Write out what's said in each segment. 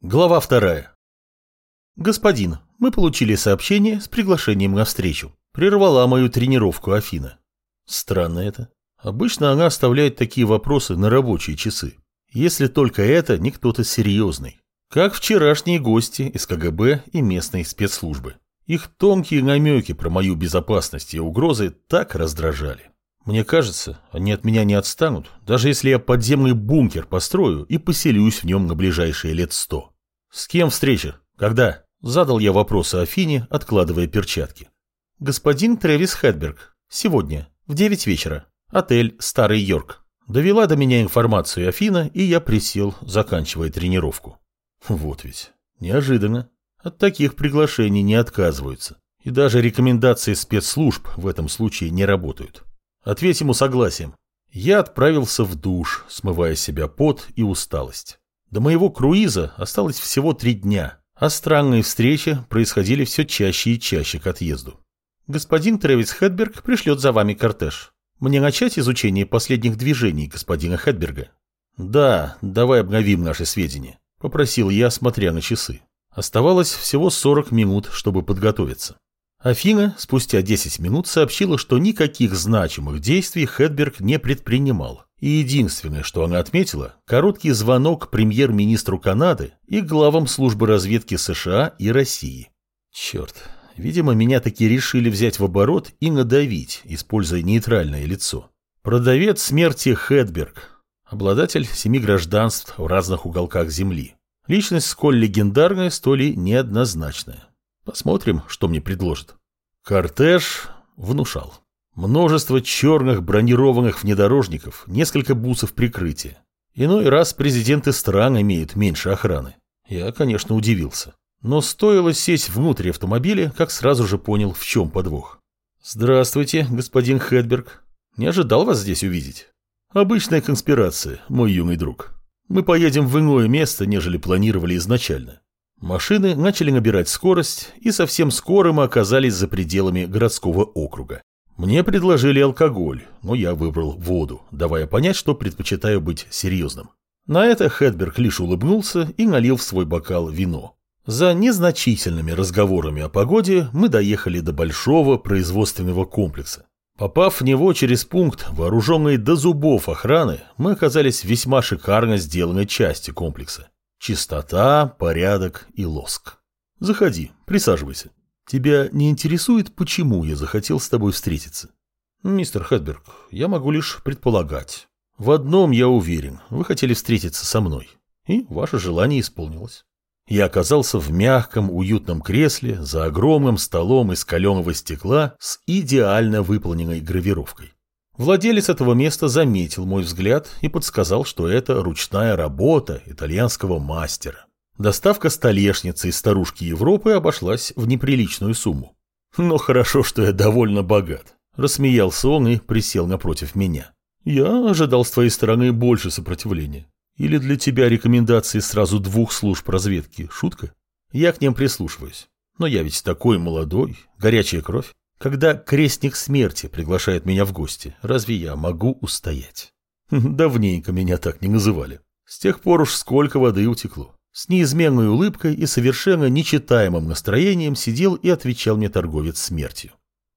Глава вторая. Господин, мы получили сообщение с приглашением на встречу. Прервала мою тренировку Афина. Странно это. Обычно она оставляет такие вопросы на рабочие часы. Если только это не кто-то серьезный. Как вчерашние гости из КГБ и местной спецслужбы. Их тонкие намеки про мою безопасность и угрозы так раздражали. Мне кажется, они от меня не отстанут, даже если я подземный бункер построю и поселюсь в нем на ближайшие лет сто. С кем встреча? Когда? Задал я вопросы Афине, откладывая перчатки. Господин Трэвис Хэтберг. Сегодня, в девять вечера. Отель «Старый Йорк». Довела до меня информацию Афина, и я присел, заканчивая тренировку. Вот ведь. Неожиданно. От таких приглашений не отказываются. И даже рекомендации спецслужб в этом случае не работают. Ответь ему согласием. Я отправился в душ, смывая себя пот и усталость. До моего круиза осталось всего три дня, а странные встречи происходили все чаще и чаще к отъезду. Господин Трэвис Хедберг пришлет за вами кортеж. Мне начать изучение последних движений господина Хедберга? Да, давай обновим наши сведения, попросил я, смотря на часы. Оставалось всего 40 минут, чтобы подготовиться. Афина спустя 10 минут сообщила, что никаких значимых действий Хедберг не предпринимал. И единственное, что она отметила, короткий звонок премьер-министру Канады и главам службы разведки США и России. Черт, видимо, меня таки решили взять в оборот и надавить, используя нейтральное лицо. Продавец смерти Хедберг, обладатель семи гражданств в разных уголках Земли. Личность сколь легендарная, столь и неоднозначная. Посмотрим, что мне предложат. Кортеж внушал. Множество черных бронированных внедорожников, несколько бусов прикрытия. Иной раз президенты стран имеют меньше охраны. Я, конечно, удивился. Но стоило сесть внутрь автомобиля, как сразу же понял, в чем подвох. «Здравствуйте, господин Хедберг. Не ожидал вас здесь увидеть. Обычная конспирация, мой юный друг. Мы поедем в иное место, нежели планировали изначально. Машины начали набирать скорость, и совсем скоро мы оказались за пределами городского округа. Мне предложили алкоголь, но я выбрал воду, давая понять, что предпочитаю быть серьезным. На это Хедберг лишь улыбнулся и налил в свой бокал вино. За незначительными разговорами о погоде мы доехали до большого производственного комплекса. Попав в него через пункт, вооруженный до зубов охраны, мы оказались в весьма шикарно сделанной части комплекса. Чистота, порядок и лоск. Заходи, присаживайся. Тебя не интересует, почему я захотел с тобой встретиться? Мистер Хедберг, я могу лишь предполагать. В одном я уверен, вы хотели встретиться со мной. И ваше желание исполнилось. Я оказался в мягком, уютном кресле за огромным столом из каленого стекла с идеально выполненной гравировкой. Владелец этого места заметил мой взгляд и подсказал, что это ручная работа итальянского мастера. Доставка столешницы из старушки Европы обошлась в неприличную сумму. Но хорошо, что я довольно богат. Рассмеялся он и присел напротив меня. Я ожидал с твоей стороны больше сопротивления. Или для тебя рекомендации сразу двух служб разведки? Шутка? Я к ним прислушиваюсь. Но я ведь такой молодой, горячая кровь. Когда крестник смерти приглашает меня в гости, разве я могу устоять? Давненько меня так не называли. С тех пор уж сколько воды утекло. С неизменной улыбкой и совершенно нечитаемым настроением сидел и отвечал мне торговец смертью.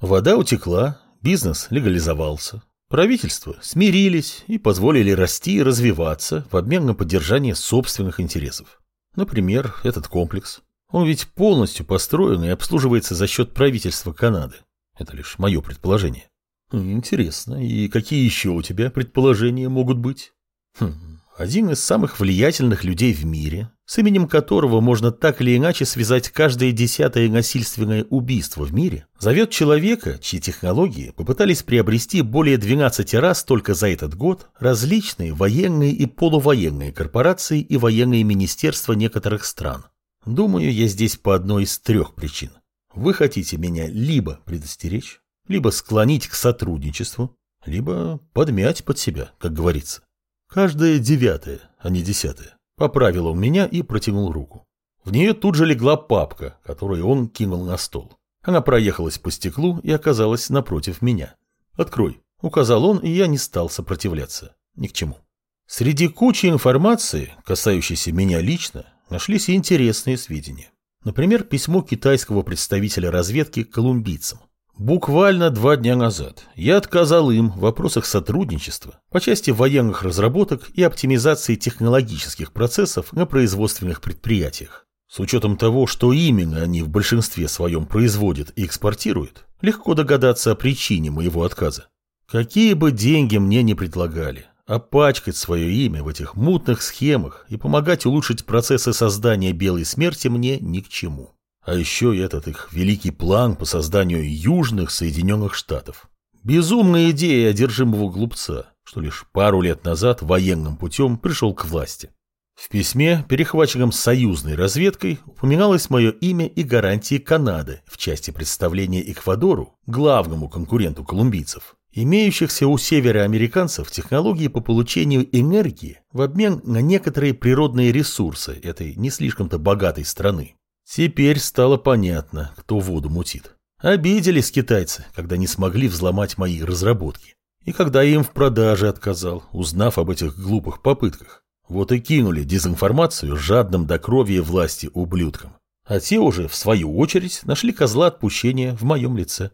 Вода утекла, бизнес легализовался. Правительства смирились и позволили расти и развиваться в обмен на поддержание собственных интересов. Например, этот комплекс. Он ведь полностью построен и обслуживается за счет правительства Канады. Это лишь мое предположение. Интересно, и какие еще у тебя предположения могут быть? Хм, один из самых влиятельных людей в мире, с именем которого можно так или иначе связать каждое десятое насильственное убийство в мире, зовет человека, чьи технологии попытались приобрести более 12 раз только за этот год различные военные и полувоенные корпорации и военные министерства некоторых стран. Думаю, я здесь по одной из трех причин. Вы хотите меня либо предостеречь, либо склонить к сотрудничеству, либо подмять под себя, как говорится. Каждая девятая, а не десятая. Поправил он меня и протянул руку. В нее тут же легла папка, которую он кинул на стол. Она проехалась по стеклу и оказалась напротив меня. «Открой», — указал он, и я не стал сопротивляться. Ни к чему. Среди кучи информации, касающейся меня лично, нашлись и интересные сведения. Например, письмо китайского представителя разведки колумбийцам. Буквально два дня назад я отказал им в вопросах сотрудничества по части военных разработок и оптимизации технологических процессов на производственных предприятиях. С учетом того, что именно они в большинстве своем производят и экспортируют, легко догадаться о причине моего отказа. Какие бы деньги мне не предлагали, опачкать свое имя в этих мутных схемах и помогать улучшить процессы создания белой смерти мне ни к чему. А еще и этот их великий план по созданию южных Соединенных Штатов. Безумная идея одержимого глупца, что лишь пару лет назад военным путем пришел к власти. В письме, перехваченном союзной разведкой, упоминалось мое имя и гарантии Канады в части представления Эквадору, главному конкуренту колумбийцев, имеющихся у североамериканцев технологии по получению энергии в обмен на некоторые природные ресурсы этой не слишком-то богатой страны. Теперь стало понятно, кто воду мутит. Обиделись китайцы, когда не смогли взломать мои разработки. И когда я им в продаже отказал, узнав об этих глупых попытках. Вот и кинули дезинформацию жадным до крови власти ублюдкам. А те уже, в свою очередь, нашли козла отпущения в моем лице.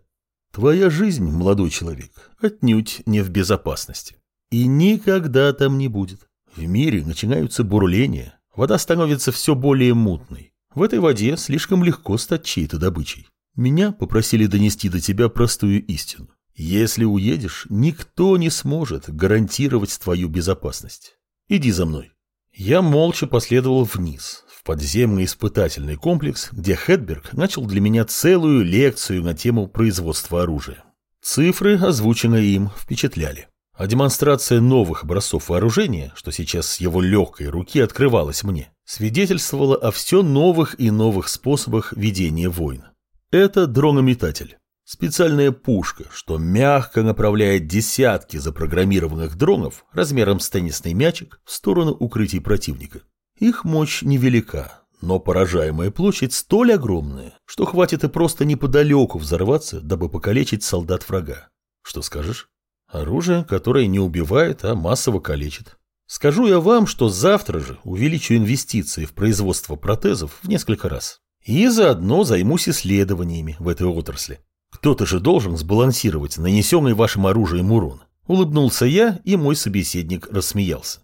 Твоя жизнь, молодой человек, отнюдь не в безопасности. И никогда там не будет. В мире начинаются бурления, вода становится все более мутной. В этой воде слишком легко стать чьей-то добычей. Меня попросили донести до тебя простую истину. Если уедешь, никто не сможет гарантировать твою безопасность. Иди за мной. Я молча последовал вниз, подземный испытательный комплекс, где Хедберг начал для меня целую лекцию на тему производства оружия. Цифры, озвученные им, впечатляли. А демонстрация новых образцов вооружения, что сейчас с его легкой руки открывалась мне, свидетельствовала о все новых и новых способах ведения войн. Это дронометатель. Специальная пушка, что мягко направляет десятки запрограммированных дронов размером с теннисный мячик в сторону укрытий противника. Их мощь невелика, но поражаемая площадь столь огромная, что хватит и просто неподалеку взорваться, дабы покалечить солдат врага. Что скажешь? Оружие, которое не убивает, а массово калечит. Скажу я вам, что завтра же увеличу инвестиции в производство протезов в несколько раз. И заодно займусь исследованиями в этой отрасли. Кто-то же должен сбалансировать нанесенный вашим оружием урон. Улыбнулся я, и мой собеседник рассмеялся.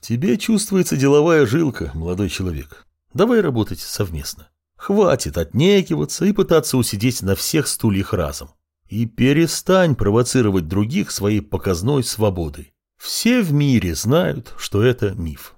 Тебе чувствуется деловая жилка, молодой человек. Давай работать совместно. Хватит отнекиваться и пытаться усидеть на всех стульях разом. И перестань провоцировать других своей показной свободой. Все в мире знают, что это миф.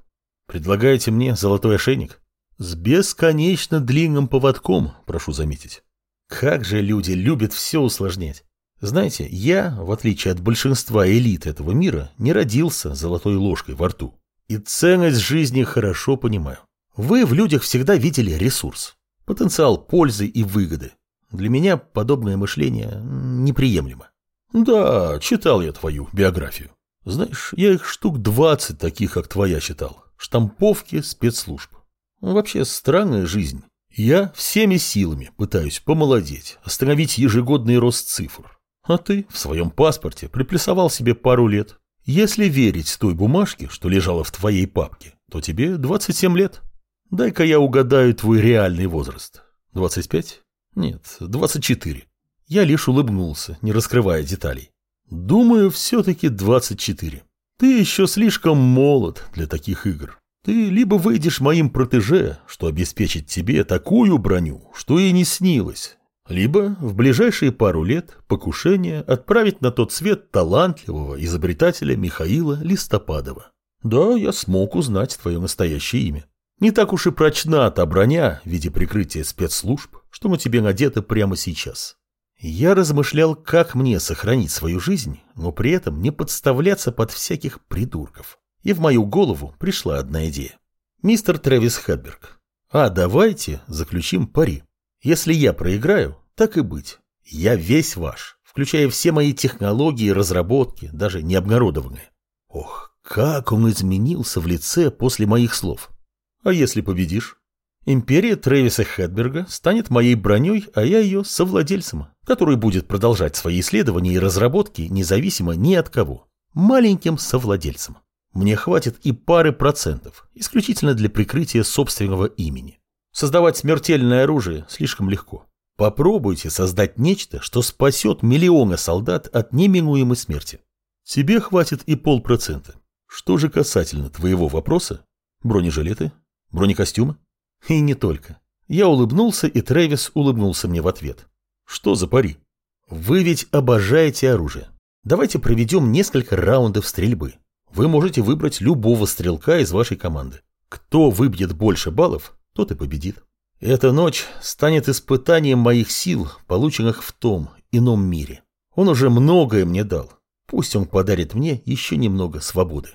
Предлагаете мне золотой ошейник? С бесконечно длинным поводком, прошу заметить. Как же люди любят все усложнять. Знаете, я, в отличие от большинства элит этого мира, не родился золотой ложкой во рту. И ценность жизни хорошо понимаю. Вы в людях всегда видели ресурс, потенциал пользы и выгоды. Для меня подобное мышление неприемлемо. Да, читал я твою биографию. Знаешь, я их штук двадцать таких, как твоя, читал. Штамповки спецслужб. Вообще странная жизнь. Я всеми силами пытаюсь помолодеть, остановить ежегодный рост цифр. А ты в своем паспорте приплюсовал себе пару лет. Если верить той бумажке, что лежала в твоей папке, то тебе 27 лет. Дай-ка я угадаю твой реальный возраст. 25? Нет, 24. Я лишь улыбнулся, не раскрывая деталей. Думаю, все-таки 24. Ты еще слишком молод для таких игр. Ты либо выйдешь моим протеже, что обеспечит тебе такую броню, что и не снилось, либо в ближайшие пару лет покушение отправить на тот свет талантливого изобретателя Михаила Листопадова. Да, я смог узнать твое настоящее имя. Не так уж и прочна та броня в виде прикрытия спецслужб, что на тебе надето прямо сейчас. Я размышлял, как мне сохранить свою жизнь, но при этом не подставляться под всяких придурков. И в мою голову пришла одна идея. Мистер Трэвис Хадберг, а давайте заключим пари. Если я проиграю, так и быть. Я весь ваш, включая все мои технологии и разработки, даже не обнародованные. Ох, как он изменился в лице после моих слов. А если победишь? Империя Трэвиса Хедберга станет моей броней, а я ее совладельцем, который будет продолжать свои исследования и разработки независимо ни от кого. Маленьким совладельцем. Мне хватит и пары процентов, исключительно для прикрытия собственного имени. Создавать смертельное оружие слишком легко. Попробуйте создать нечто, что спасет миллионы солдат от неминуемой смерти. Тебе хватит и полпроцента. Что же касательно твоего вопроса? Бронежилеты? Бронекостюмы? И не только. Я улыбнулся, и Трэвис улыбнулся мне в ответ. Что за пари? Вы ведь обожаете оружие. Давайте проведем несколько раундов стрельбы. Вы можете выбрать любого стрелка из вашей команды. Кто выбьет больше баллов, тот и победит. Эта ночь станет испытанием моих сил, полученных в том ином мире. Он уже многое мне дал. Пусть он подарит мне еще немного свободы.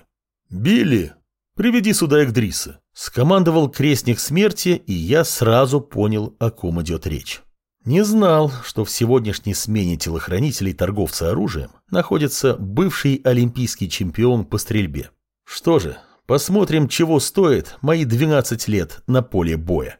«Билли, приведи сюда Экдриса», — скомандовал крестник смерти, и я сразу понял, о ком идет речь. Не знал, что в сегодняшней смене телохранителей торговца оружием находится бывший олимпийский чемпион по стрельбе. Что же, посмотрим, чего стоит мои 12 лет на поле боя.